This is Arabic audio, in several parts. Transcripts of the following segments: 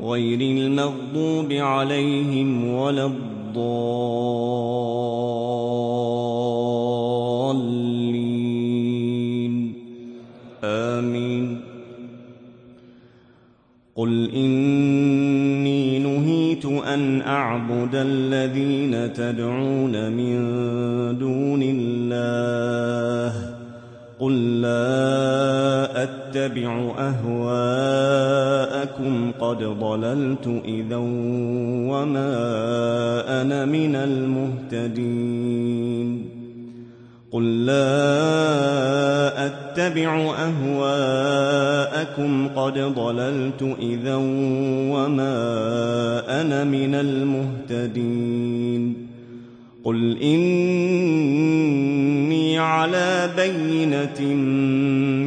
غير المغضوب عليهم ولا الضالين. آمين. قل إني نهيت أن أعبد الذين تدعون من دون الله. قل لا أتبع أهواءكم قد ضللت إذا وما أنا من المهتدين. قل لا أتبع أهواءكم قد ضللت إذا وما أنا من المهتدين. قل إني على بينة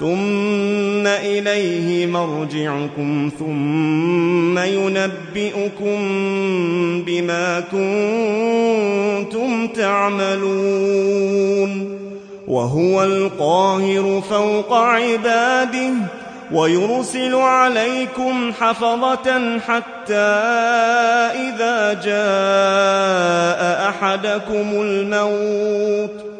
ثم إليه مرجعكم ثم ينبئكم بما كنتم تعملون وهو القاهر فوق عباده ويرسل عليكم حفظة حتى إذا جاء أحدكم الموت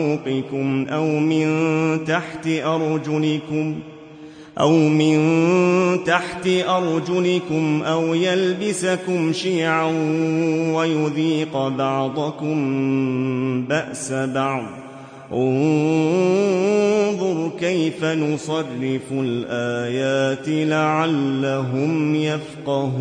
فوقكم أو من تحت أرجلكم ۖ أو من تحت أرجلكم أو يلبسكم شيعا ويذيق بعضكم بأس بعض انظر كيف نصرف الآيات لعلهم يفقهون